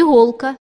иголка.